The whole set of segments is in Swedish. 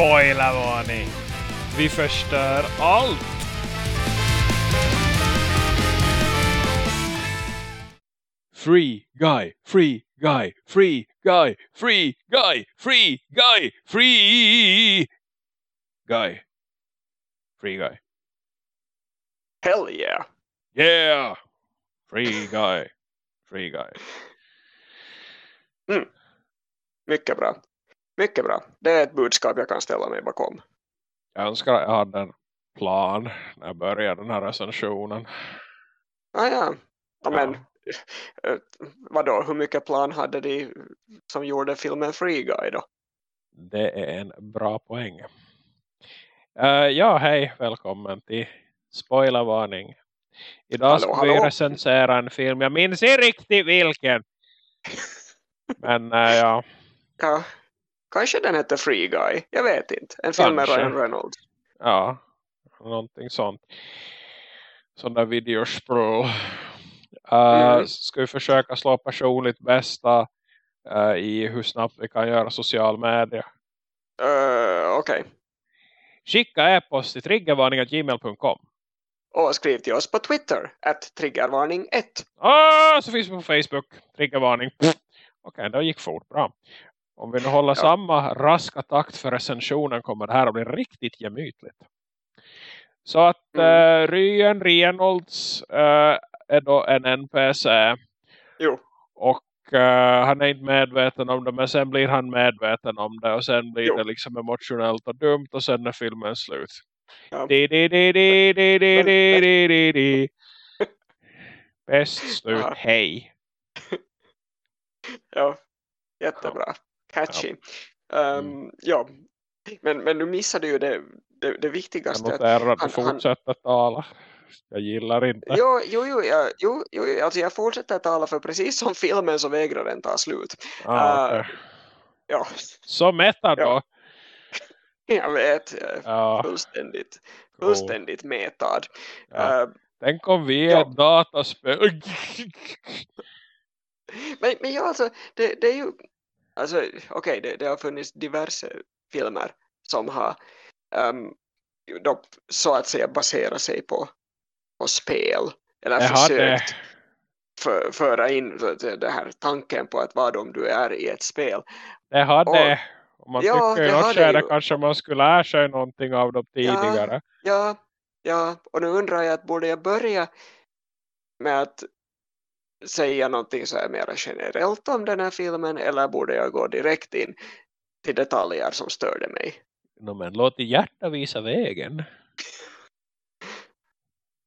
Spoilervarning! Vi förstör allt! Free guy, free guy, free guy, free guy, free guy, free guy. Free guy. Hell yeah! Yeah! Free guy. Free guy. Mycket bra. Mycket bra. Det är ett budskap jag kan ställa mig bakom. Jag önskar att jag hade en plan när jag började den här recensionen. Ah, ja. ja, men eh, vadå, hur mycket plan hade de som gjorde filmen Free Guy då? Det är en bra poäng. Eh, ja, hej. Välkommen till Spoilervarning. Idag Hallå, ska vi hallå. recensera en film. Jag minns inte riktigt vilken. Men eh, ja, Ja, kanske den heter Free Guy. Jag vet inte. En film med. Ryan Reynolds. ja. Någonting sånt. Sån där videosprål. Uh, Mm. Ska vi försöka slå personligt bästa eh, i hur snabbt vi kan göra social media. Uh, Okej. Skicka e-post till triggervarning.gmail.com. Och skriv till oss på Twitter. Att triggervarning 1. Ah, så finns vi på Facebook. Triggervarning. Okej, det gick fort. Bra. Om vi nu håller Ja. samma raska takt för recensionen kommer det här att bli riktigt gemytligt. Så att Mm. eh, Ryan Reynolds eh, är då en NPC Jo. och eh, han är inte medveten om det men sen blir han medveten om det och sen blir Jo. det liksom emotionellt och dumt och sen är filmen slut. Ja. Di, di, di, di, di, di, Men- di, di, di, di. Bäst slut, Ja. hej. Ja, jättebra. Catchy. Um, ja. Men, men du missade ju det, det, det Jag viktigaste. att- noterar att du han- tala. Jag gillar inte. Jo, jo, jo, ja, jo, jo, alltså jag fortsätter tala för precis som filmen så vägrar den ta slut. Ah, eh, okej. Ja, Så meta då. Ja. jag vet. Jag är Ja, fullständigt, cool. fullständigt metad. Ja. Eh, Tänk om vi är Ja. dataspel. men, men ja, alltså, det, det är ju... Alltså, okej, det, det har funnits diverse filmer som har um, då, så att säga baserat sig på, på spel. Eller Jag hade, försökt för, föra in det här tanken på att vad om du är i ett spel. det hade, om man Ja, tycker det något skede ju. kanske man skulle lära sig någonting av dem tidigare. Ja, ja, och nu undrar jag att borde jag börja med att säga någonting så här mer generellt om den här filmen eller borde jag gå direkt in till detaljer som störde mig? No, men låt i hjärta visa vägen.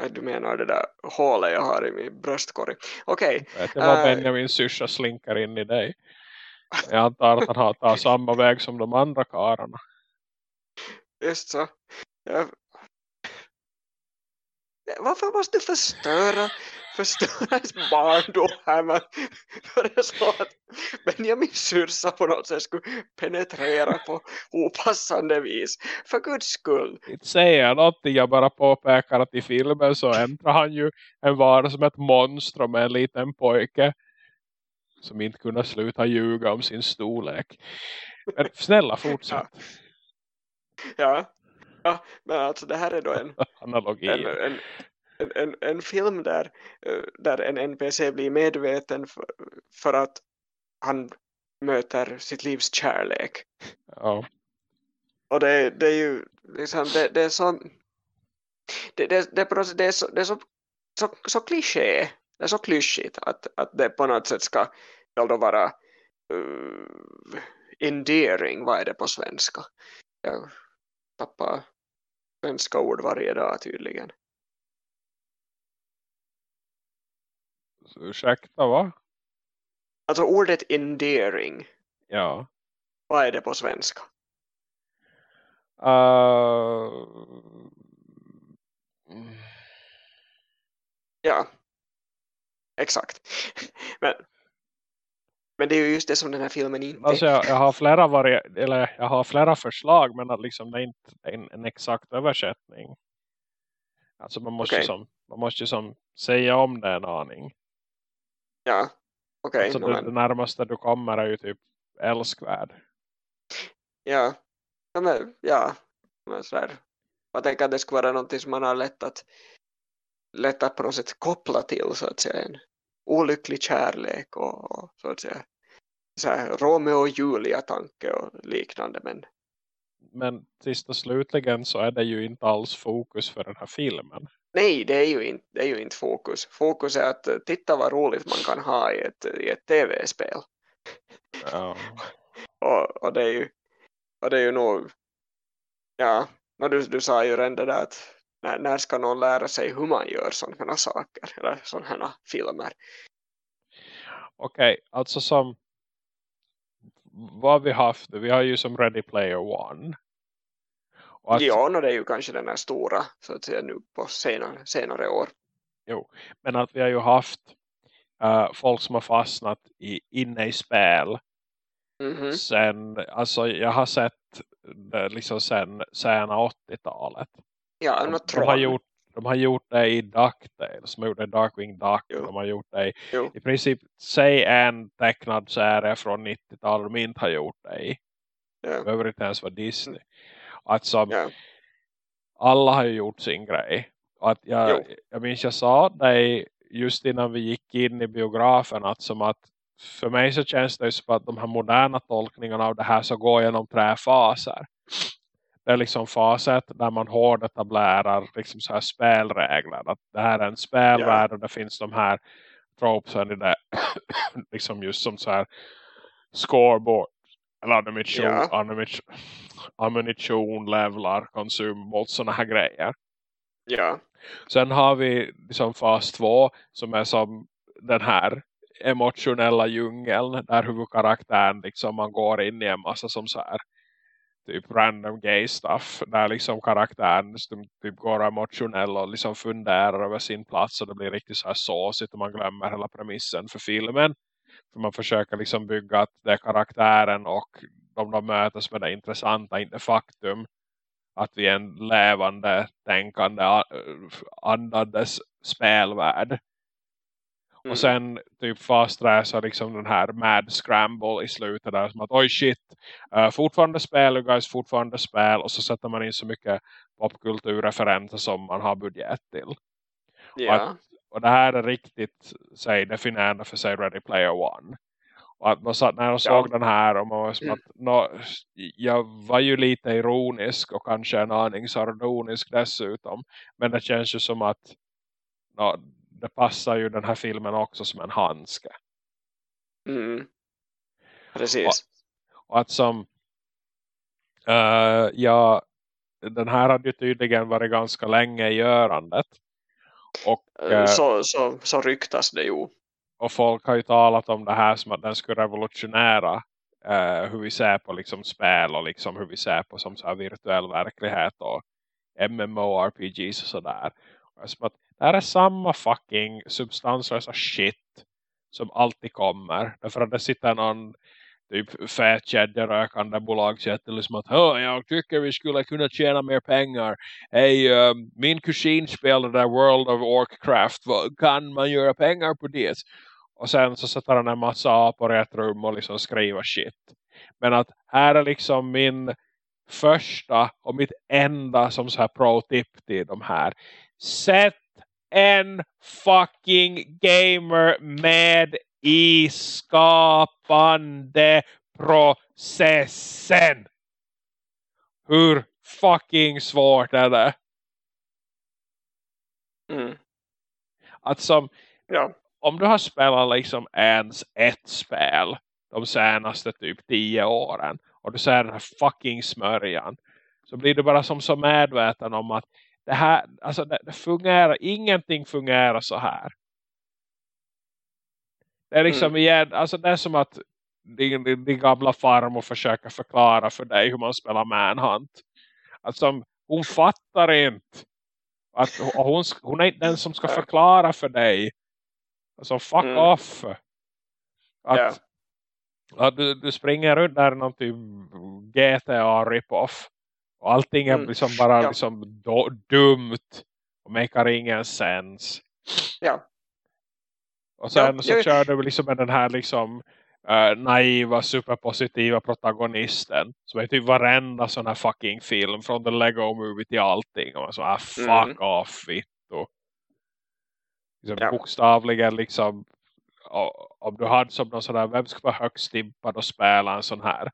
Äh, Du menar det där hålet jag har i min bröstkorg. Okej, Vet du vad Eh. Benjamin syrsa slinkar in i dig? Jag antar att han har tagit samma väg som de andra kararna. just så. Jag... Varför måste du förstöra, förstöra ens barndom här med för det är så att Benjamin syrsa på något sätt skulle penetrera på opassande vis. För guds skull. Inte säger jag någonting, jag bara påpekar att i filmen så ändrar han ju en vara som ett monster med en liten pojke som inte kunde sluta ljuga om sin storlek. Men snälla fortsätt. Ja. ja, men alltså det här är då en, Analogi. en, en, en, en, film där, eh, där en NPC blir medveten för, för att han möter sitt livs kärlek. Ja. Och det, det är ju liksom, det, det är så det, det, det, sätt- det är så, det är så, så, så kliché, det är så klyschigt att, att det på något sätt ska då vara uh, endearing, vad är det på svenska? Jag tappar svenska ord varje dag tydligen. Ursäkta va? Alltså ordet endearing, Ja. vad är det på svenska? Uh, Ja, exakt. Men, men det är ju just det som den här filmen inte alltså jag, jag har flera vari- eller jag har flera förslag men att liksom det är inte en, en exakt översättning. Alltså man måste Okej. som man måste ju som säga om det en aning. Ja, okej. alltså no, det, närmaste du kommer är ju typ älskvärd. Ja, Ja, men, ja. Men så här, jag tänker att det skulle vara någonting som man har lätt att, lätt att på något sätt koppla till så att säga en olycklig kärlek och, och så att säga så här, Romeo och Julia-tanke och liknande. Men... men sist och slutligen så är det ju inte alls fokus för den här filmen. Nej, det är ju inte, det är ju inte fokus. Fokus är att titta vad roligt man kan ha i ett, i ett tv-spel. Ja. och, och, det är ju, och det är ju nog, ja, du, du sa ju redan där att när, när ska någon lära sig hur man gör sådana saker, eller sådana filmer. Okej, okay, alltså som vad vi haft, vi har ju som Ready Player One. Att, ja, och det är ju kanske den här stora så att säga nu på senare, senare år. Jo, men att vi har ju haft uh, folk som har fastnat i, inne i spel. Mm -hmm. Sen, alltså jag har sett det liksom sen sena 80-talet. Ja, de, de, har gjort, de har gjort det i DuckTales. De har gjort det i Darkwing Duck. Jo. De har gjort det i, i princip, säg en tecknad serie från 90-talet de inte har gjort det i. Ja. Det behöver inte ens vara Disney. Att som, ja. alla har ju gjort sin grej. Att jag, jag minns jag sa dig just innan vi gick in i biografen att som att för mig så känns det som att de här moderna tolkningarna av det här så går genom tre faser. Det är liksom faset där man hårt etablerar liksom så här spelregler. Att det här är en spelvärld ja. och det finns de här tropesen i det. liksom just som så här scoreboard. Eller ammunition, ja. ammunition, ammunition levlar, consumables, sådana här grejer. Ja. Sen har vi liksom fas 2 som är som den här emotionella djungeln där huvudkaraktären liksom man går in i en massa som så här typ random gay stuff där liksom karaktären typ går emotionell och liksom funderar över sin plats och det blir riktigt så här såsigt och man glömmer hela premissen för filmen för man försöker liksom bygga att det är karaktären och de de mötes med det intressanta, inte faktum att vi är en levande, tänkande, andades spelvärld Mm. Och sen typ fast läsa liksom den här mad scramble i slutet där som att oj shit, uh, fortfarande spel guys, fortfarande spel och så sätter man in så mycket popkulturreferenser som man har budget till. Ja. Och, och det här är riktigt säg, definierande för sig Ready Player One. Och att man satt, när jag såg ja. den här och man var som mm. att no, jag var ju lite ironisk och kanske en aning sardonisk dessutom. Men det känns ju som att no, det passar ju den här filmen också som en handske. Mm. Precis. Och, och att som uh, ja, den här hade ju tydligen varit ganska länge i görandet. Och, uh, så, så, så ryktas det ju. Och folk har ju talat om det här som att den skulle revolutionära uh, hur vi ser på liksom spel och liksom hur vi ser på som så virtuell verklighet och MMORPGs och sådär. Att det här är samma fucking substanslösa shit som alltid kommer. Därför att det sitter någon typ fätkedjerökande bolagsjätte liksom att jag tycker vi skulle kunna tjäna mer pengar. Hej, um, ehm, min kusin spelade World of Warcraft. Kan man göra pengar på det? Och sen så sätter han en massa apor i ett rum och liksom skriver shit. Men att här är liksom min första och mitt enda som så här pro-tip till de här. Sätt en fucking gamer med i skapande processen. Hur fucking svårt är det? Mm. Att som, ja. om du har spelat liksom ens ett spel de senaste typ tio åren och du ser den här fucking smörjan så blir du bara som så medveten om att det här, alltså det, det fungerar, ingenting fungerar så här. Det är liksom mm. igen, alltså det är som att din, din, din gamla farmor försöker förklara för dig hur man spelar Manhunt. Alltså hon fattar inte. Att hon, hon är inte den som ska förklara för dig. Alltså fuck mm. off. Att, yeah. att du, du springer runt där någon typ GTA rip-off. Och allting är mm. liksom bara ja. liksom dumt. Och makar ingen sens. Ja. Och sen ja, så jag... kör du liksom med den här liksom uh, naiva, superpositiva protagonisten. Som är typ varenda sån här fucking film. Från The Lego Movie till allting. Och man så, ah, fuck mm. off, vittu. Liksom, ja. Bokstavligen liksom. Om du hade som någon sån där, vem ska vara högst tippad och spela en sån här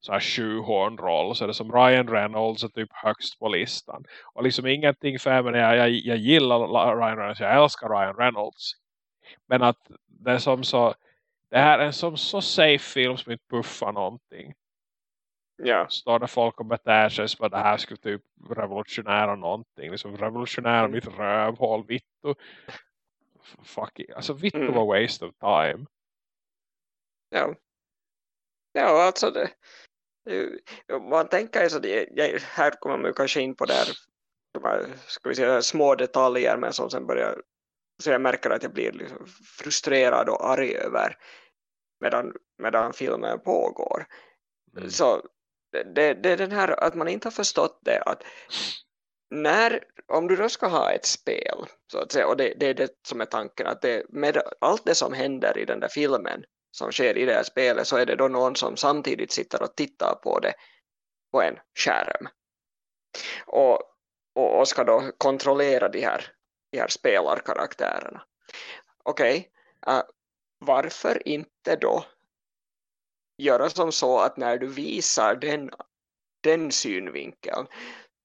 så här sjuhornroll så är det som Ryan Reynolds är typ högst på listan. Och liksom ingenting för mig, jag, jag, jag gillar Ryan Reynolds, jag älskar Ryan Reynolds. Men att det är som så det här är en som så safe film som inte puffar någonting. Ja. Står det folk och beter sig som att det här skulle typ revolutionära någonting. Liksom revolutionära mm. mitt rövhål, vittu. Fuck it. Alltså vittu mm. var waste of time. Ja. Ja, alltså det, man tänker så det, här kommer man kanske in på där ska vi säga, små detaljer men som sen börjar så jag märker att jag blir liksom frustrerad och arg över medan, medan filmen pågår. Mm. Så det, det är den här att man inte har förstått det att när, om du då ska ha ett spel så att säga, och det, det är det som är tanken att det, med allt det som händer i den där filmen som sker i det här spelet så är det då någon som samtidigt sitter och tittar på det på en skärm och, och, och ska då kontrollera de här de här spelarkaraktärerna. Okej, okay. uh, varför inte då göra som så att när du visar den, den synvinkeln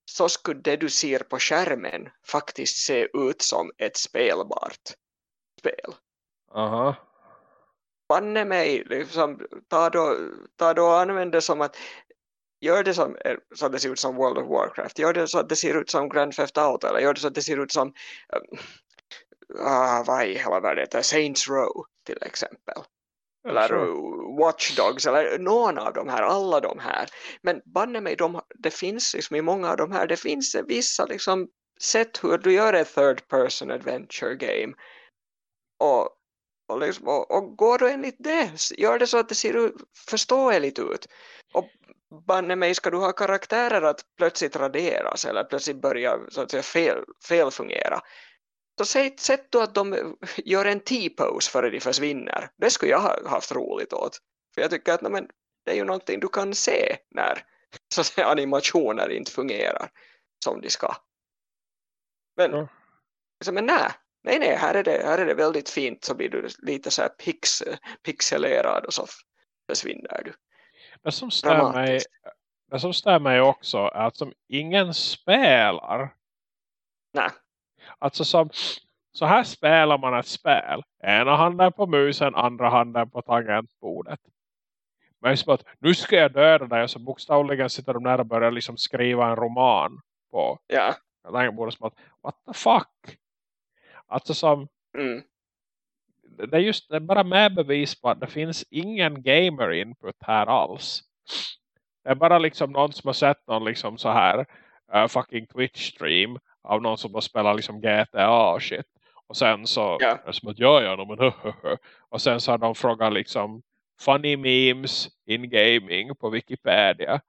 så skulle det du ser på skärmen faktiskt se ut som ett spelbart spel. Aha. Banne mig, liksom, ta, då, ta då använd det som att gör det som, så att det ser ut som World of Warcraft, gör det så att det ser ut som Grand Theft Auto eller gör det så att det ser ut som ah, vad i hela världen heter Saints Row till exempel. Eller sure. Watch Dogs eller någon av de här, alla de här. Men banne mig, de, det finns liksom i många av de här, det finns vissa liksom sätt hur du gör ett third person adventure game. Och, och, liksom, och, och går du enligt det, gör det så att det ser förståeligt ut. Och banne mig ska du ha karaktärer att plötsligt raderas eller plötsligt börja så att säga fel, fel fungera så säg, sätt då att de gör en T-pose före de försvinner. Det skulle jag ha haft roligt åt. För jag tycker att men, det är ju någonting du kan se när så att säga, animationer inte fungerar som de ska. Men, mm. så, men nej, nej, nej här, är det, här är det väldigt fint så blir du lite så här pix, pixelerad och så försvinner du det som stör mig det som stör mig också är att som ingen spelar. Nej. Alltså som så här spelar man ett spel. Ena handen på musen, andra handen på tangentbordet. Men som att nu ska jag döda dig. Och så bokstavligen sitter de där och börjar liksom skriva en roman på ja. tangentbordet. Som att, what the fuck? Alltså som mm det är just det är bara med bevis på att det finns ingen gamer input här alls. Det är bara liksom någon som har sett någon liksom så här uh, fucking Twitch stream av någon som har spelat liksom GTA och shit. Och sen så det som att ja, ja, men Och sen så har de frågat liksom funny memes in gaming på Wikipedia.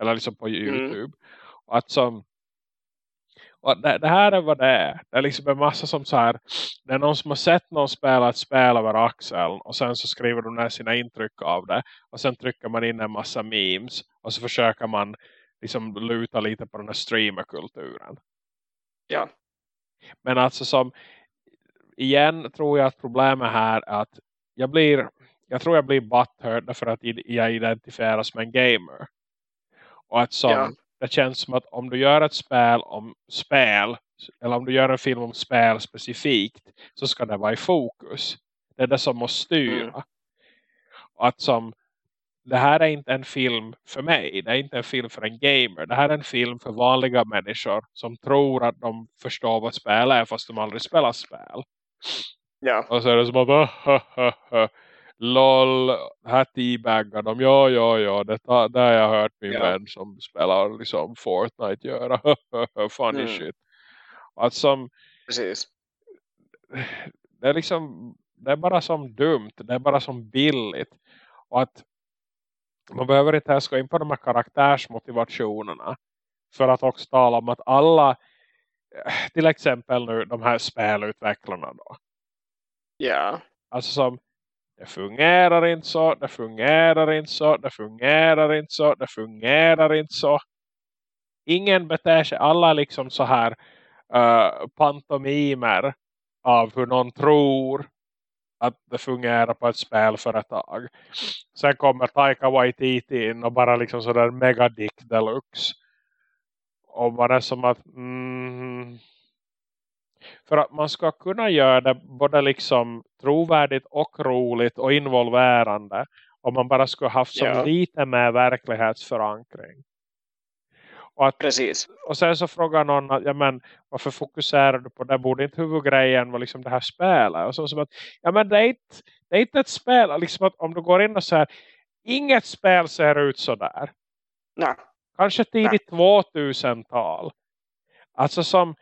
Eller liksom på mm. Youtube. Mm. Och att som och det, det, här är vad det är. Det är liksom en massa som så här. Det är någon som har sett någon spela ett spel över axeln. Och sen så skriver de ner sina intryck av det. Och sen trycker man in en massa memes. Och så försöker man liksom luta lite på den här streamerkulturen. Ja. Men alltså som. Igen tror jag att problemet här är att. Jag blir. Jag tror jag blir butthurt därför att jag identifieras med en gamer. Och att som. Ja det känns som att om du gör ett spel om spel eller om du gör en film om spel specifikt så ska det vara i fokus. Det är det som måste styra. Mm. Att som det här är inte en film för mig. Det är inte en film för en gamer. Det här är en film för vanliga människor som tror att de förstår vad spel är fast de aldrig spelar spel. Ja. Och så är det som att LOL, här teabaggar de. Ja, ja, ja. Det, det har jag hört min ja. vän som spelar liksom Fortnite göra. Funny mm. shit. Att som... Precis. Det är liksom... Det är bara som dumt. Det är bara som billigt. Och att man behöver inte ens gå in på de här karaktärsmotivationerna. För att också tala om att alla till exempel nu de här spelutvecklarna då. Ja. Alltså som det fungerar inte så, det fungerar inte så, det fungerar inte så, det fungerar inte så. Ingen beter sig, alla är liksom så här uh, pantomimer av hur någon tror att det fungerar på ett spelföretag. Sen kommer Taika Waititi in och bara liksom sådär megadick deluxe. Och bara som att mm, för att man ska kunna göra det både liksom trovärdigt och roligt och involverande. Om man bara skulle haft som ja. lite mer verklighetsförankring. Och att, Precis. Och sen så frågar någon att, ja men varför fokuserar du på det? Borde inte huvudgrejen vara liksom det här spelet? Och så som att, ja men det är inte, det är inte ett spel. Liksom att om du går in och säger, inget spel ser ut så där. Nej. Kanske tidigt 2000-tal. Alltså som,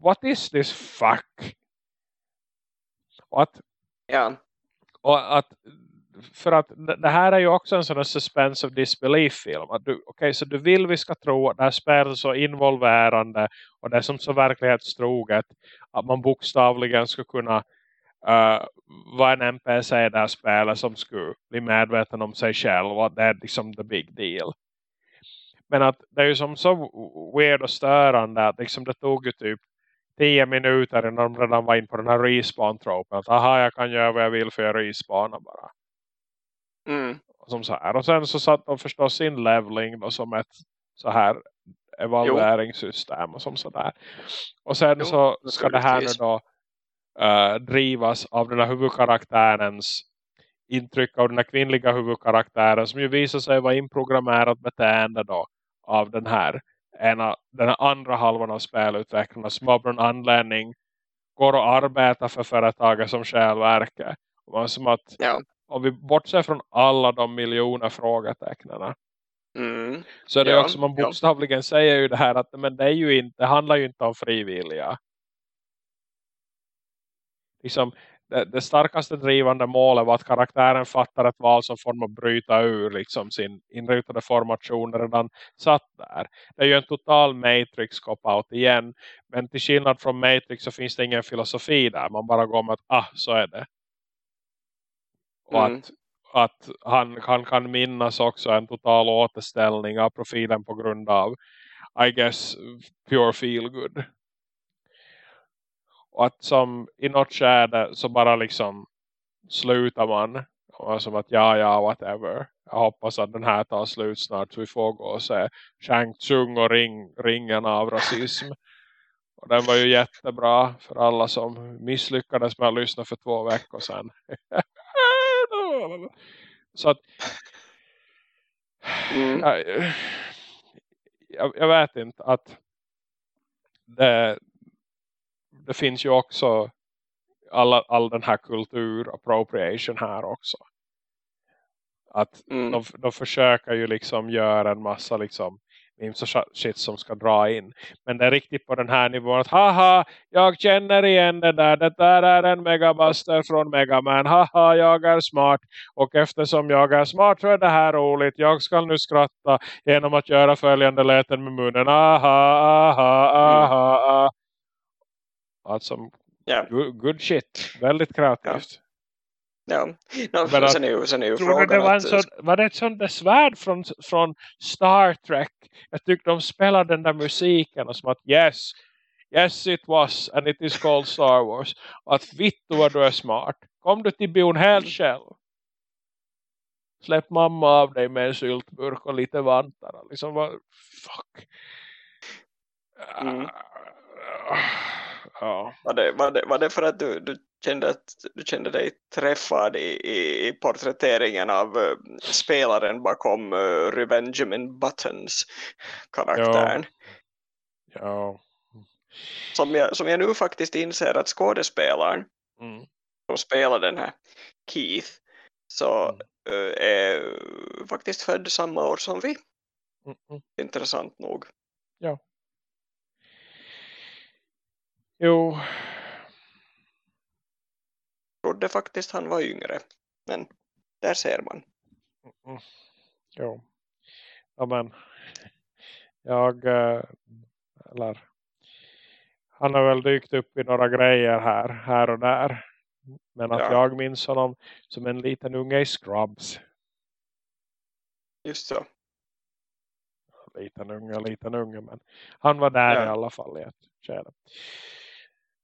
what is this fuck? Och att, ja. och att för att det här är ju också en sån här suspense of disbelief film. Att du, okay, så du vill vi ska tro att det här spelet är så involverande och det är som så verklighetstroget att man bokstavligen ska kunna uh, vara en NPC i det här spelet som skulle bli medveten om sig själv och att det är liksom the big deal. Men att det är ju som så weird och störande att liksom det tog ju typ tio minuter innan de redan var in på den här respawn-tropen. Att aha, jag kan göra vad jag vill för jag respawnar bara. Mm. Som så här. Och sen så satt de förstås in leveling då som ett så här evalueringssystem och som sådär. Och sen jo, så ska det här nu då uh, drivas av den här huvudkaraktärens intryck av den här kvinnliga huvudkaraktären som ju visar sig vara inprogrammerat beteende då av den här ena, den här andra halvan av spelutvecklarna som av någon anledning går och arbetar för företaget som självverke. Och man som att ja om vi bortser från alla de miljoner frågetecknarna mm. så är det ja, också man bokstavligen ja. säger ju det här att men det, är ju inte, det handlar ju inte om frivilliga. Liksom, det, det, starkaste drivande målet var att karaktären fattar ett val som får att bryta ur liksom sin inrutade formation redan satt där. Det är ju en total Matrix cop-out igen. Men till skillnad från Matrix så finns det ingen filosofi där. Man bara går med att ah, så är det. Och mm. att, att han, han kan minnas också en total återställning av profilen på grund av I guess pure feel good. Och att som i något skärde så bara liksom slutar man och som att ja ja whatever. Jag hoppas att den här tar slut snart så vi får gå och se Shang Tsung och ring, ringen av rasism. Och den var ju jättebra för alla som misslyckades med att lyssna för två veckor sedan. Så att mm. jag, jag, vet inte att det, det finns ju också alla, all den här kultur appropriation här också. Att mm. de, de försöker ju liksom göra en massa liksom memes och shit som ska dra in. Men det är riktigt på den här nivån att haha, jag känner igen det där. Det där är en megabuster från Megaman. Haha, jag är smart. Och eftersom jag är smart så är det här roligt. Jag ska nu skratta genom att göra följande läten med munnen. Aha, aha, aha, aha. Alltså, yeah. good, good shit. Väldigt kreativt. Ja. Ja, no, men sen är ju, sen är ju frågan det var, att, sån, var det ett sånt svärd från, från Star Trek? Jag tyckte de spelade den där musiken och som att yes, yes it was and it is called Star Wars. Och att vittu vad du är smart. Kom du till bion helt mm. själv. Släpp mamma av dig med en syltburk och lite vantar. Liksom fuck. Mm. Ja. Var, det, var, det, var det för att du, du kände att du kände dig träffad i, i, i porträtteringen av uh, spelaren bakom uh, Revengemin Buttons karaktären. Ja. ja. Som, jag, som jag nu faktiskt inser att skådespelaren mm. som spelar den här Keith så mm. uh, är faktiskt född samma år som vi. Mm, mm. Intressant nog. Ja. Jo, trodde faktiskt han var yngre. Men där ser man. Mm. Jo. Ja men jag eh, eller han har väl dykt upp i några grejer här, här och där. Men att Ja. jag minns honom som en liten unge i Scrubs. Just så. Liten unge, liten unge. Men han var där Ja. i alla fall i ett skede.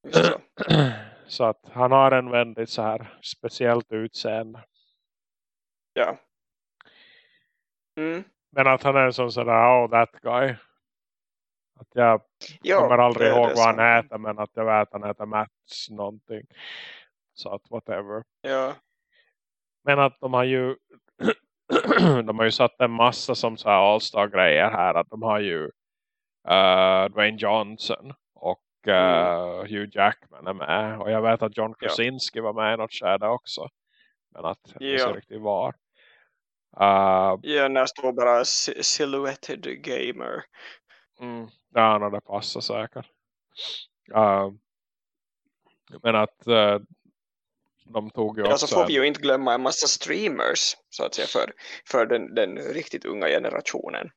Så. Att han har en väldigt så här speciellt utseende. Ja. Mm. Men att han är en sån sådär, oh that guy. Att jag Ja, kommer aldrig ihåg vad han äter. Men att jag vet att han äter Mats någonting. Så att whatever. Ja. Men att de har ju de har ju satt en massa som så här all-star grejer här. Att de har ju uh, Dwayne Johnson uh. Hugh Jackman är med. Och jag vet att John Krasinski var med i något skärde också. Men att det är Ja. riktigt var. Uh, Ja, när står bara si- silhouetted gamer. mm, ja, no, det passar säkert. Uh, men att uh, de tog ju Ja, också så får vi ju inte glömma en massa streamers så att säga för, för den, den riktigt unga generationen.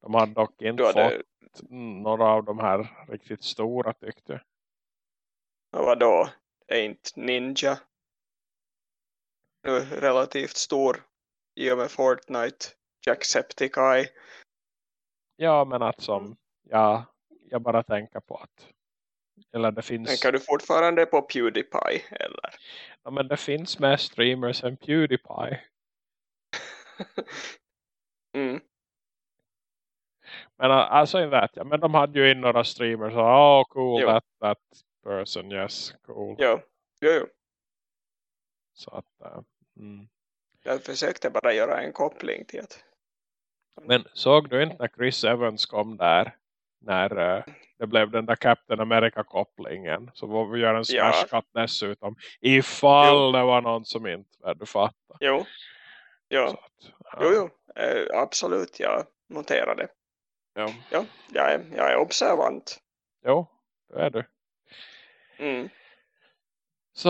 De hade dock inte hade, fått några av de här riktigt stora tyckte jag. vad då? Ain't Ninja. Nu relativt stor i och med Fortnite. Jacksepticeye. Ja, men att som Mm. ja, jag bara tänker på att eller det finns Tänker du fortfarande på Pewdiepie eller? ja, men det finns mer streamers än Pewdiepie. mm. Men alltså jag vet jag, men de hade ju in några streamers och oh cool Jo. that that person, yes, cool. Ja, jo, jo. Så att äh, mm. Jag försökte bara göra en koppling till att Men såg du inte när Chris Evans kom där när äh, det blev den där Captain America-kopplingen så var vi göra en Ja. smash cut dessutom ifall Jo. det var någon som inte hade fattat. jo, ja, Så att, ja, jo, jo. Eh, absolut, jag noterade. Ja. Ja, jag är, jag är observant. Jo, det är du. Mm. Så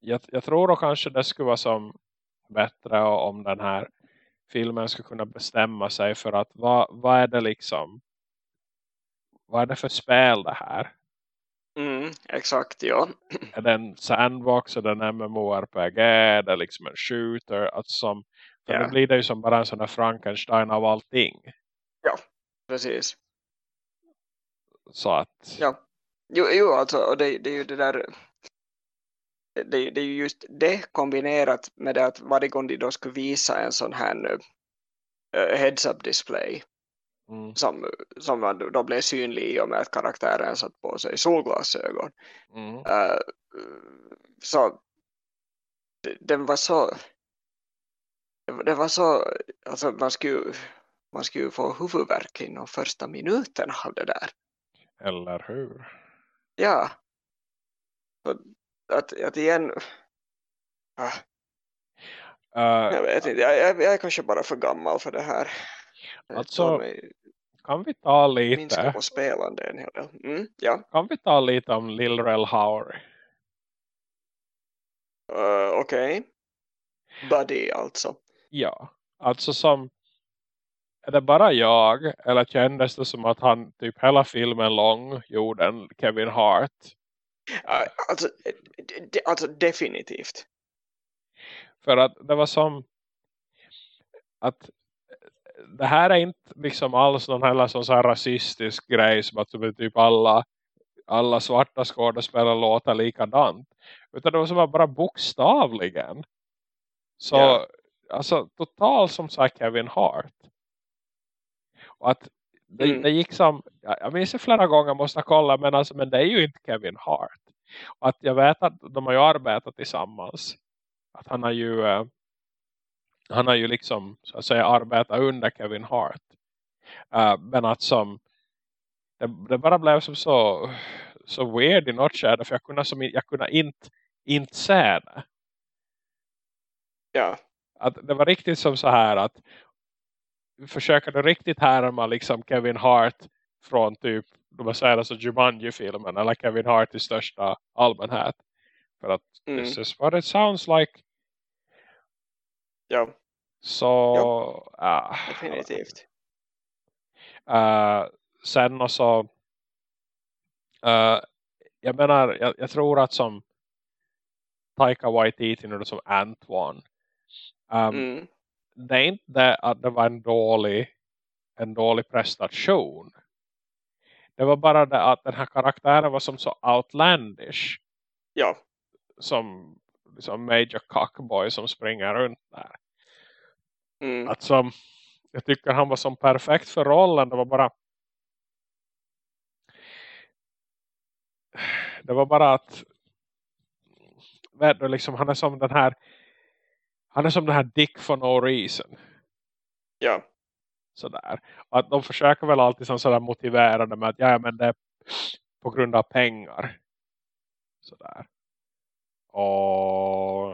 jag, jag tror då kanske det skulle vara som bättre om den här filmen skulle kunna bestämma sig för att vad, vad är det liksom vad är det för spel det här? Mm, exakt, ja. Är det en sandbox, är det en MMORPG, är det liksom en shooter? Att som, för Ja. då blir det ju som bara en sån där Frankenstein av allting. Precis. Så att, Ja. Jo, jo alltså, och det, det är ju det där det, det är ju just det kombinerat med det att varje gång de då skulle visa en sån här uh, heads-up display mm, som, som då blev synlig i och med att karaktären satt på sig solglasögon. mm, Uh, så den var så det var så alltså man skulle man skulle få huvudvärk inom första minuten av det där. eller hur? Ja. Att, att igen ah, Uh, jag vet inte, jag, jag, jag är kanske bara för gammal för det här. Jag Alltså, mig kan vi ta minska lite på spelande en hel del. Mm, ja, kan vi ta lite om Lil Rel Howery? uh, okej. Buddy alltså. Ja, alltså som är det bara jag eller kändes det som att han typ hela filmen lång gjorde en Kevin Hart? Alltså, de, alltså definitivt. För att det var som att det här är inte liksom alls någon heller sån så här rasistisk grej som att typ alla alla svarta skådespelare låter likadant. Utan det var som att bara bokstavligen. Så Ja. Alltså totalt som här Kevin Hart. Och att det, Mm. det gick som, jag jag minns det flera gånger måste jag kolla men, alltså, men det är ju inte Kevin Hart. Och att jag vet att de har ju arbetat tillsammans. Att han har ju eh, han har ju liksom så att säga arbetat under Kevin Hart. Eh, men att som det, det bara blev som så så weird i något skede för jag kunde, som, jag kunde inte, inte se det. Ja, Att det var riktigt som så här att försöker du riktigt härma liksom Kevin Hart från typ de säger alltså Jumanji-filmen eller Kevin Hart i största allmänhet. För att mm, this is what it sounds like. ja Så ja, definitivt. Uh, sen och så uh, jag menar, jag, jag tror att som Taika Waititi nu som Antoine. Um, Mm. Det är inte det att det var en dålig, en dålig prestation. Det var bara det att den här karaktären var som så outlandish. Ja. Som liksom Major Cockboy som springer runt där. Mm. Att som, jag tycker han var som perfekt för rollen. Det var bara det var bara att vet du, liksom, han är som den här han är som den här Dick for no reason. Ja. Sådär. Att de försöker väl alltid som sådär motivera det med att ja men det är på grund av pengar. Sådär. Och,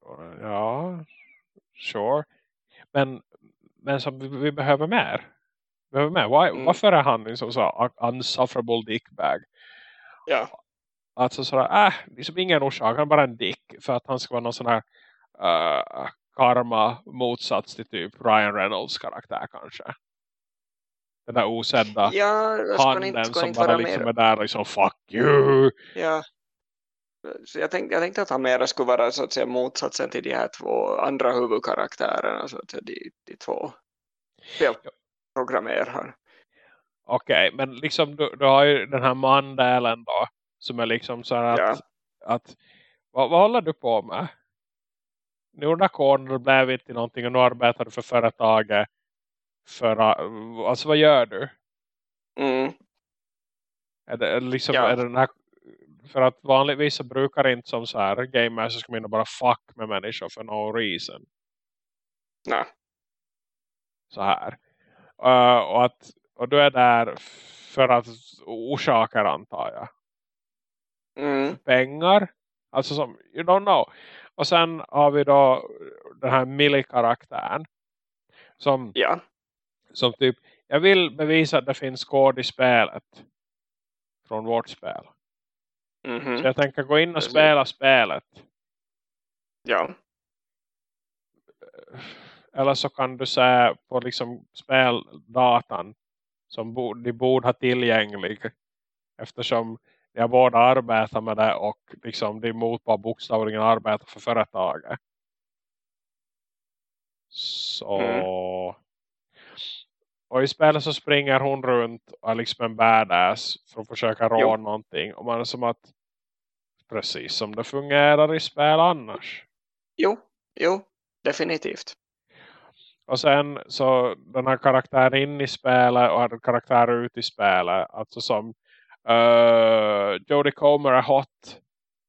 och ja, sure. Men, men som vi, vi behöver mer. Vi behöver mer. Why, Mm. Varför är han liksom så unsufferable dickbag? Ja. Alltså sådär, äh, liksom ingen orsak, han är bara en dick. För att han ska vara någon sån här uh, karma motsats till typ Ryan Reynolds karaktär kanske. Den där osedda Ja, handen inte, som bara liksom mer. är där liksom fuck you. Ja. Så jag, tänkte, jag tänkte att han mera skulle vara så att säga motsatsen till de här två andra huvudkaraktärerna. Så att säga, de, de två spelprogrammerare. Okej, men liksom du, du har ju den här mandelen då. Som är liksom så här att, Ja. att vad, vad håller du på med? Nu under korn blev inte någonting och nu arbetar du för företaget. För, att- alltså vad gör du? Mm. Är det, liksom, Ja. är det den här, för att vanligtvis så brukar det inte som så här gamers så ska man och bara fuck med människor för no reason. Nej. Så här. Uh, och, att, och du är där för att orsaker antar jag. Mm. pengar. Alltså som, you don't know. Och sen har vi då den här Millie-karaktären. Som, Ja. som typ, jag vill bevisa att det finns kod i spelet. Från vårt spel. Mhm. Så jag tänker gå in och spela spelet. Ja. Eller så kan du säga på liksom speldatan. Som de borde ha tillgänglig. Eftersom jag båda arbetar med det och liksom de mot bara bokstavligen arbetar för företaget. Så... Mm. Och i spelet så springer hon runt och är liksom en badass för att försöka Jo. råna någonting. Och man är som att precis som det fungerar i spel annars. Jo. Jo. Definitivt. Och sen så den här karaktären in i spelet och en karaktär ut i spelet. Alltså som uh, Jodie Comer är hot.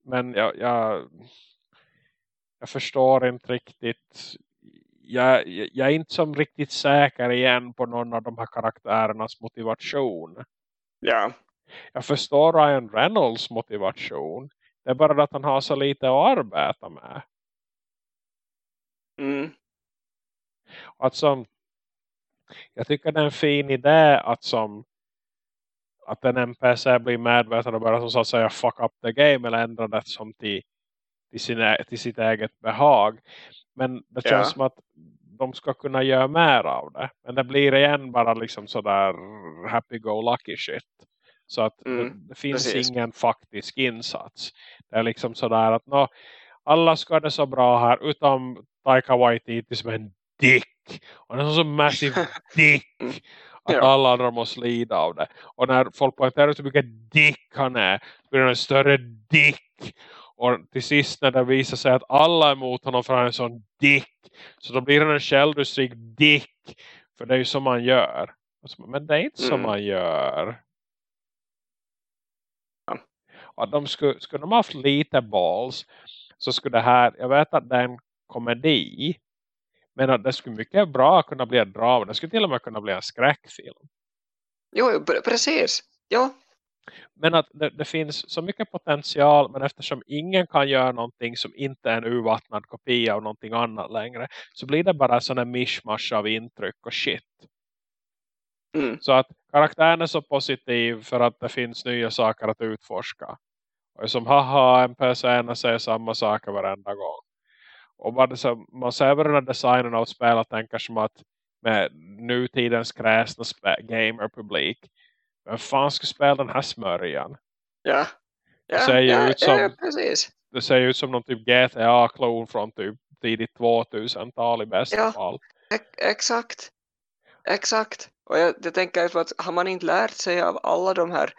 Men jag, jag, jag förstår inte riktigt. Jag, jag, är inte som riktigt säker igen på någon av de här karaktärernas motivation. Ja. Jag förstår Ryan Reynolds motivation. Det är bara att han har så lite att arbeta med. Mm. att som jag tycker det är en fin idé att som att en NPC blir medveten och bara som så att säga fuck up the game eller ändra det som till, till, sina, till sitt eget behag. Men det känns Ja. som att de ska kunna göra mer av det. Men det blir igen bara liksom sådär happy-go-lucky shit. Så att Mm, det, finns precis. ingen faktisk insats. Det är liksom sådär att nå, alla ska det så bra här utom Taika Waititi som en dick. Och han är så massiv dick. Att Ja. alla andra måste lida av det. Och när folk poängterar hur mycket dick han är. Blir han en större dick. Och till sist när det visar sig att alla är emot honom för han är en sån dick. Så då blir han en självdustrik dick. För det är ju som man gör. Men det är inte som Mm. man gör. Ja. De skulle, skulle de haft lite balls. Så skulle det här, jag vet att det är en komedi. Men att det skulle mycket bra kunna bli ett drama. Det skulle till och med kunna bli en skräckfilm. Jo, pre- precis. Ja. Men att det, det finns så mycket potential. Men eftersom ingen kan göra någonting som inte är en urvattnad kopia av någonting annat längre. Så blir det bara sån en mishmash av intryck och shit. Mm. Så att karaktären är så positiv för att det finns nya saker att utforska. Och som haha, en person säger samma saker varenda gång. Och bara det så, man ser över den här designen av spel och tänker som att med nutidens kräsna gamerpublik. Vem fan ska spela den här smörjan? Ja. Ja, det ser ju ja, ut som, ja, precis. det ser ut som någon typ GTA-klon från typ tidigt 2000-tal i bästa Ja. fall. Ex- Exakt. Exakt. Och jag, jag tänker att har man inte lärt sig av alla de här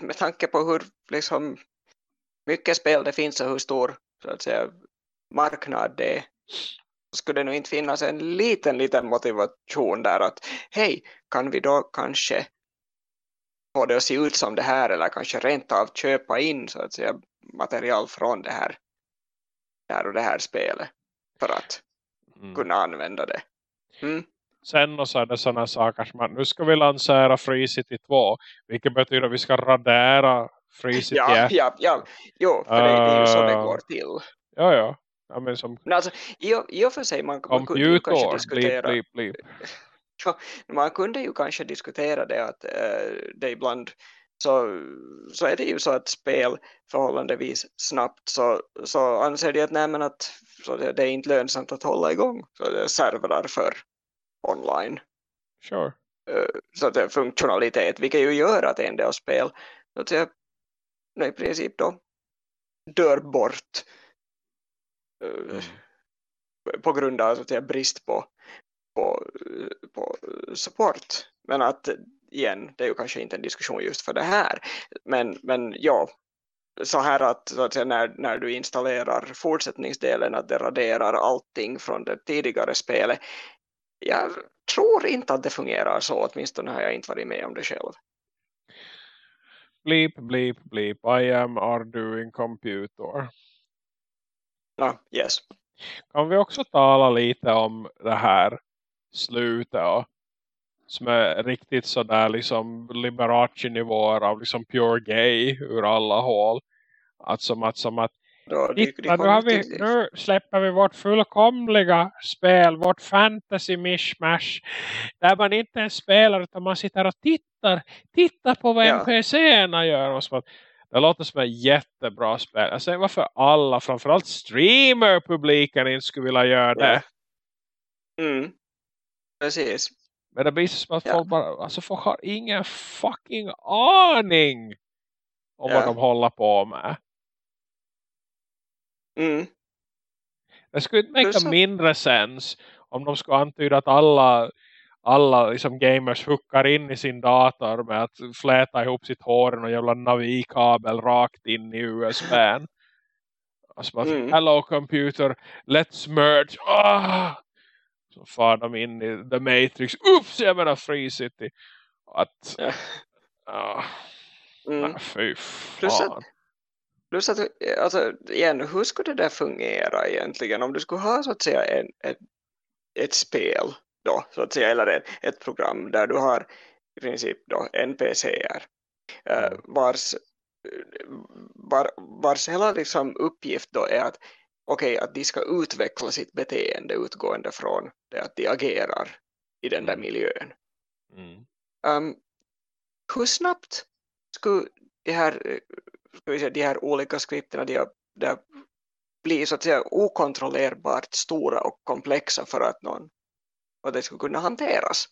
med tanke på hur liksom, mycket spel det finns och hur stor så att säga, marknad det skulle det nog inte finnas en liten liten motivation där att hej, kan vi då kanske få det att se ut som det här eller kanske rent av köpa in så att säga material från det här, det här och det här spelet för att Mm. kunna använda det. Mm. Sen och så är det sådana saker som att nu ska vi lansera Free City 2. Vilket betyder att vi ska radera Free City Ja, 1. ja, ja. Jo, för det, det är ju så det Uh, går till. Ja, ja. ja men som Men alltså, i, i och för sig, man, man kunde ju kanske diskutera blip, blip. man kunde ju kanske diskutera det att eh, det ibland så, så är det ju så att spel förhållandevis snabbt så, så anser de att, nej, men att så det, det är inte lönsamt att hålla igång så det är servrar för online Sure. eh, så att det är funktionalitet vilket ju gör att en del spel så att säga, nu i princip då dör bort eh, Mm. på grund av att säga, brist på, på, på support. Men att igen, det är ju kanske inte en diskussion just för det här. Men, men ja, så här att, så att säga, när, när du installerar fortsättningsdelen att det raderar allting från det tidigare spelet. Jag tror inte att det fungerar så, åtminstone har jag inte varit med om det själv. Bleep, bleep, bleep. I am are doing computer. No, yes. Kan vi också tala lite om det här slutet och, som är riktigt sådär liksom Liberace-nivåer av liksom pure gay ur alla hål. Att som att, som att Då, de titta, nu, vi, nu släpper vi vårt fullkomliga spel, vårt fantasy mishmash. Där man inte ens spelar utan man sitter och tittar, tittar på vad Ja. NPCerna gör. Och att, det låter som ett jättebra spel. Jag säger varför alla, framförallt streamer-publiken inte skulle vilja göra det. Ja. Mm. Precis. Men det blir så som att Ja. folk bara, alltså folk har ingen fucking aning om Ja. vad de håller på med. Mm. Det skulle inte Plus make att- mindre sens om de skulle antyda att alla, alla liksom gamers hookar in i sin dator med att fläta ihop sitt hår och jävla navikabel rakt in i USBn. Alltså att, Mm. hello computer, let's merge. Ah! Så far de in i The Matrix. Ups, jag menar Free City. Att, Ja. ah, Mm. nej, fy Plus att- fan. Plus att, alltså, igen, hur skulle det där fungera egentligen om du skulle ha så att säga en, ett, ett spel då, så att säga, eller ett, ett program där du har i princip då NPCer eh, Mm. vars, var, vars hela liksom uppgift då är att okej, att de ska utveckla sitt beteende utgående från det att de agerar i den där Mm. miljön. Mm. Um, hur snabbt skulle de här, eh, ska vi säga, de här olika skripterna de, de har bli så att säga okontrollerbart stora och komplexa för att någon och det skulle kunna hanteras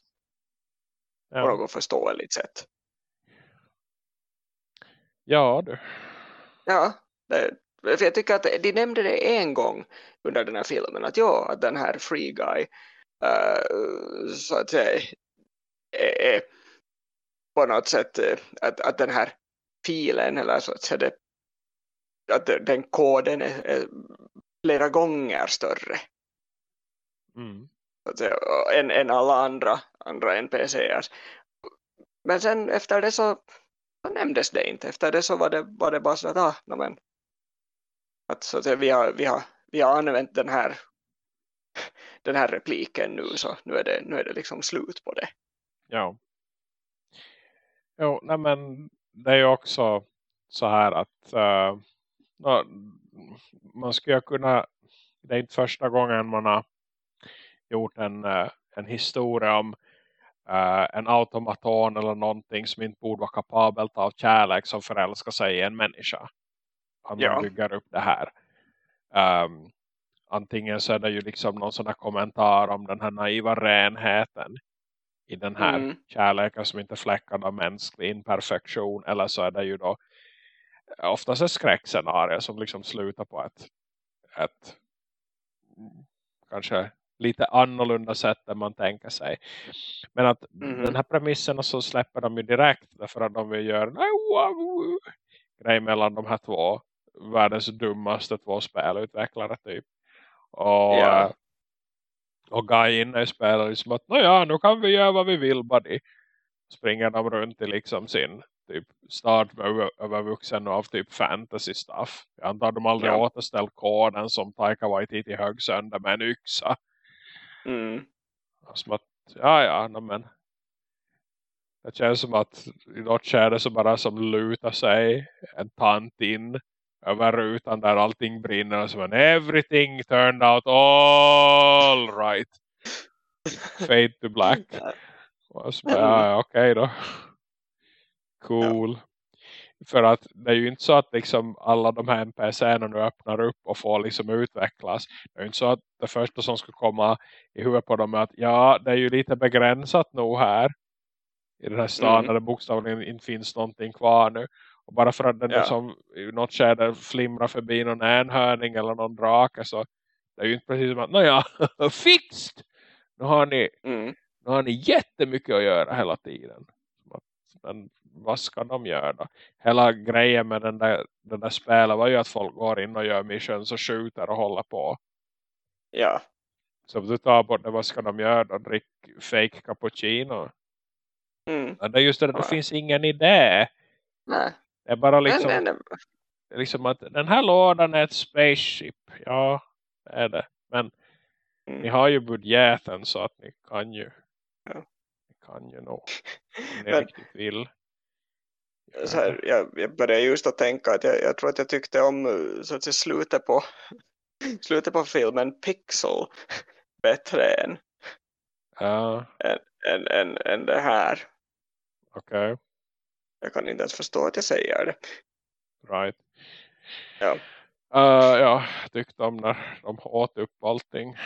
på Ja. något förståeligt sätt. ja, du. Ja, det, för jag tycker att de nämnde det en gång under den här filmen att ja, att den här free guy eh, så att säga är, är på något sätt eh, att, att den här filen eller så att säga det, att den koden är, är flera gånger större Mm. att säga, än, än alla andra, andra NPCer. Men sen efter det så, så nämndes det inte. Efter det så var det, var det bara så att, ah, no, men, att, så att säga, vi, har, vi, har, vi har använt den här, den här repliken nu så nu är det, nu är det liksom slut på det. Ja. Jo, nej men det är ju också så här att uh, man skulle kunna, det är inte första gången man har gjort en, eh, en historia om eh, en automaton eller någonting som inte borde vara kapabelt av kärlek som förälskar sig i en människa. Att Ja. man bygger upp det här. Ehm, antingen så är det ju liksom någon sån här kommentar om den här naiva renheten i den här Mm. kärleken som inte är fläckad av mänsklig imperfektion. Eller så är det ju då oftast ett skräckscenario som liksom slutar på ett, ett mm, kanske lite annorlunda sätt än man tänker sig. Men att Mhm. den här premissen så släpper de ju direkt därför att de vill göra en grej mellan de här två världens dummaste två spelutvecklare typ. Och, Ja. Och Guy inne i spelet liksom att ja nu kan vi göra vad vi vill buddy. Springer de runt i liksom sin typ start övervuxen av typ fantasy stuff. Jag antar de aldrig Ja. återställt koden som Taika Waititi högg sönder med en yxa. Mm. Som att, ja ja, no, men det känns som att i något skede så bara som lutar sig en tant in över rutan där allting brinner och så men everything turned out all right. Fade to black. Och så bara, ja, ja, okej då. Cool. För att det är ju inte så att liksom alla de här NPCerna nu öppnar upp och får liksom utvecklas. Det är ju inte så att det första som ska komma i huvudet på dem är att ja, det är ju lite begränsat nog här. I den här stan Mm. där det bokstavligen inte finns någonting kvar nu. Och bara för att den Ja. liksom i något skede flimrar förbi någon enhörning eller någon drake så det är ju inte precis som att, nåja, fixed! Nu har ni Mm. nu har ni jättemycket att göra hela tiden. Som Men vad ska de göra då? Hela grejen med den där, den där spelet var ju att folk går in och gör missions och skjuter och håller på. Ja. Så om du tar bort det, vad ska de göra då? Drick fake cappuccino? Mm. Men det är just det, det Nej. finns ingen idé. Nej. Det är bara liksom, Men, men, liksom att den här lådan är ett spaceship. Ja, det är det. Men Mm. ni har ju budgeten så att ni kan ju Ja. ni kan ju nå om ni Men- riktigt vill. så här, jag, jag började just att tänka att jag, jag tror att jag tyckte om så att säga, slutet på slutet på filmen Pixel bättre än, Ja, än, än, än det här. okej. Jag kan inte ens förstå att jag säger det. Right. Ja. Uh, ja, tyckte om när de åt upp allting.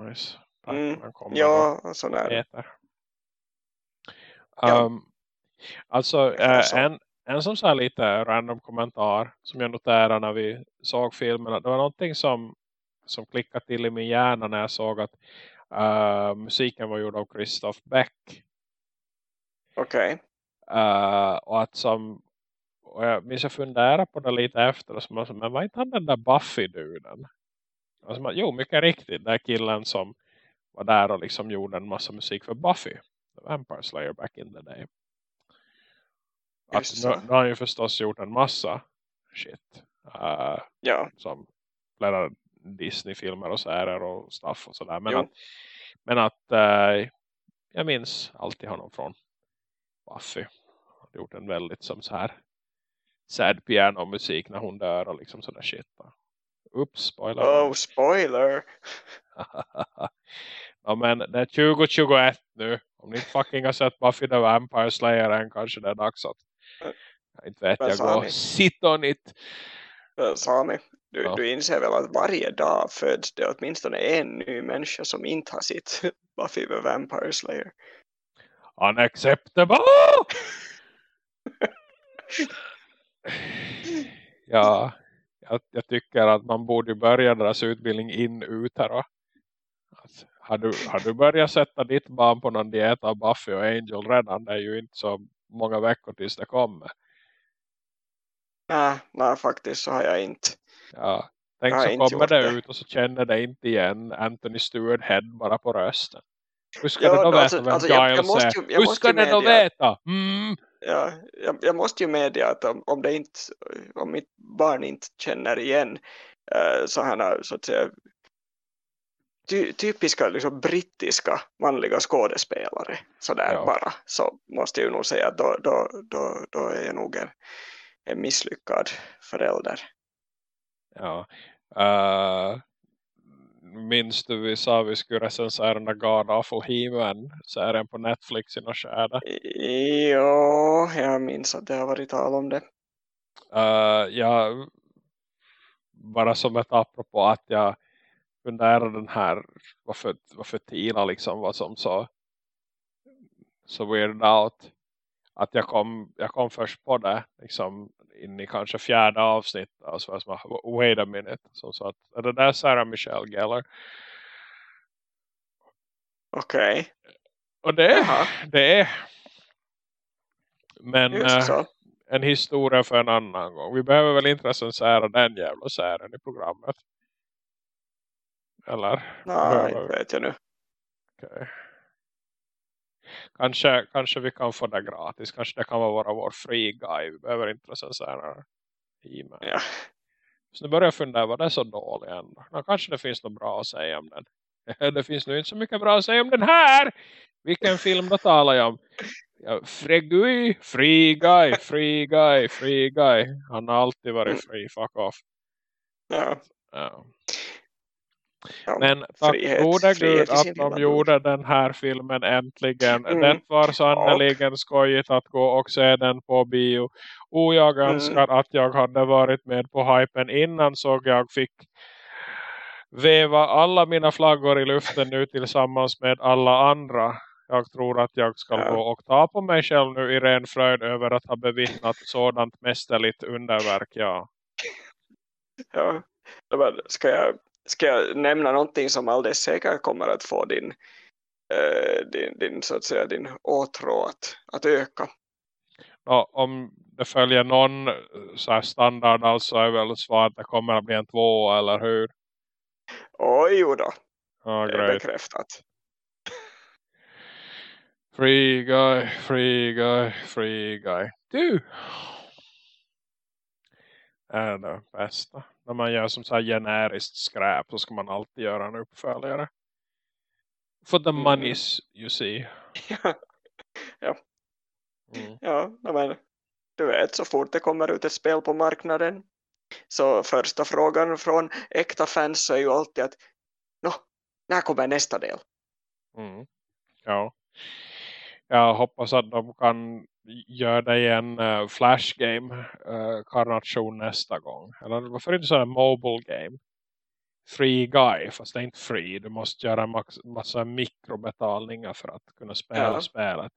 Nice. Mm, Ja, och sådär. Um, alltså, så. en, en som så lite random kommentar som jag noterade när vi såg filmen. Det var någonting som, som klickade till i min hjärna när jag såg att eh, musiken var gjord av Christoph Beck. Okej. Uh, och att som och jag minns jag fundera på det lite efter och så man, men var inte han den där Buffy-duden? Man, jo, mycket riktigt. Den killen som var där och liksom gjorde en massa musik för Buffy. The Vampire Slayer back in the day. Att nu, nu har han ju förstås gjort en massa shit. Uh, Ja. som flera Disney-filmer och serier och stuff och sådär. Men Jo. att, men att eh, jag minns alltid honom från Buffy. Gjort en väldigt som så här sad pianomusik när hon dör och liksom sådär shit. Oops, spoiler. Oh, spoiler. ja, men det är 2021 nu. Om ni fucking har sett Buffy the Vampire Slayer än kanske det är dags att jag inte vet jag går ni? sit on it. Eh, Sami, du, Ja. du inser väl att varje dag föds det åtminstone en ny människa som inte har sitt Buffy the Vampire Slayer. Unacceptable! ja, jag, jag tycker att man borde börja deras utbildning in ut här. va? Att, har, du, har du börjat sätta ditt barn på någon diet av Buffy och Angel redan? Det är ju inte så många veckor tills det kommer. Nej, nej, faktiskt så har jag inte. Ja. Tänk Jag så kommer det, det. ut och så känner det inte igen Anthony Stewart Head bara på rösten. Hur ska Ja, du då veta alltså- vem alltså, jag- jag måste ju- jag Hur måste ska du då veta? Mm. Ja, jag, jag måste ju medge att om, om, det inte, om mitt barn inte känner igen uh, så här så att säga ty, typiska liksom, brittiska manliga skådespelare sådär Ja. bara så måste jag ju nog säga att då, då, då, då är jag nog en, en misslyckad förälder. Ja. Uh, minns du vi sa vi skulle recensera den där God Awful He-Man serien på Netflix i något skärde? Ja, jag minns att det har varit tal om det. Uh, ja, bara som ett apropå att jag funderar den här varför, varför Tina liksom var som så så weird out att jag kom, jag kom först på det liksom in i kanske fjärde avsnitt och så var jag som, wait a minute så, så att, är det där Sarah Michelle Gellar Okej. Okay. och det, Jaha. det är men äh, en historia för en annan gång vi behöver väl inte recensera den jävla sären i programmet eller? Nej, vet jag nu. Okay. Kanske, kanske vi kan få det gratis. Kanske det kan vara vår free guy. Vi behöver inte recensera e-mail. Ja. Så nu börjar jag fundera, var det så dålig ändå? Nå, kanske det finns något bra att säga om den. det finns nog inte så mycket bra att säga om den här. Vilken film då talar jag om? Ja, Fregui, free guy, free guy, free guy. Han har alltid varit mm. free, fuck off. Ja. ja. Men tack gode gud att de gjorde den här filmen äntligen. Mm. Det var sannoliken skojigt att gå och se den på bio. Och jag mm. önskar mm. att jag hade varit med på hypen innan så jag fick veva alla mina flaggor i luften nu tillsammans med alla andra. Jag tror att jag ska ja. gå och ta på mig själv nu i ren fröjd över att ha bevittnat sådant mästerligt underverk. Ja. Ja, ska jag ska jag nämna någonting som alldeles säkert kommer att få din, eh, din, din, så att säga, din åtrå att, att öka. Ja, om det följer någon eh, så här standard alltså är väl svaret att det kommer att bli en två eller hur? Oj då. Ja, det är bekräftat. Free guy, free guy, free guy. Du! Är det bästa när man gör som så här generiskt skräp så ska man alltid göra en uppföljare. For the mm. monies you see. ja. Ja. Mm. ja, men du vet så fort det kommer ut ett spel på marknaden så första frågan från äkta fans är ju alltid att Nå, när kommer nästa del? Mm. Ja. Jag hoppas att de kan gör i en uh, flash game uh, karnation nästa gång. Eller varför inte så en mobile game? Free guy, fast det är inte free. Du måste göra en massa mikrobetalningar för att kunna spela ja. spelet.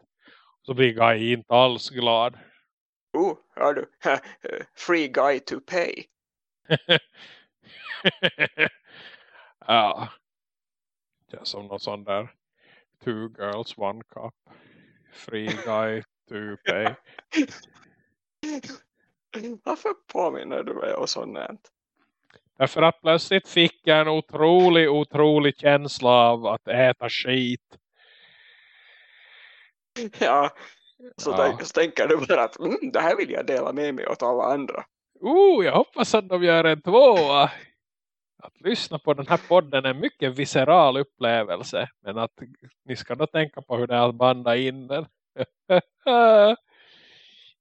Så blir guy inte alls glad. Oh, hör du? free guy to pay. ja. Det är som något sånt där. Two girls, one cup. Free guy to pay. Varför påminner du mig om sånt? Därför att plötsligt fick jag en otrolig, otrolig känsla av att äta skit. Ja, så, ja. Tänk, så tänker du bara att mm, det här vill jag dela med mig åt alla andra. Oh, jag hoppas att de gör en tvåa. Att lyssna på den här podden är en mycket visceral upplevelse. Men att ni ska då tänka på hur det är att banda in den.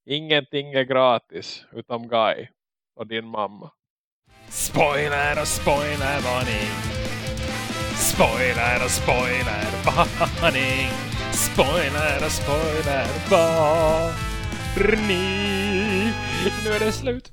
Ingenting är gratis utom Guy och din mamma. Spoiler och spoiler varning. Spoiler och spoiler varning. Spoiler och spoiler varning. Nu är det slut.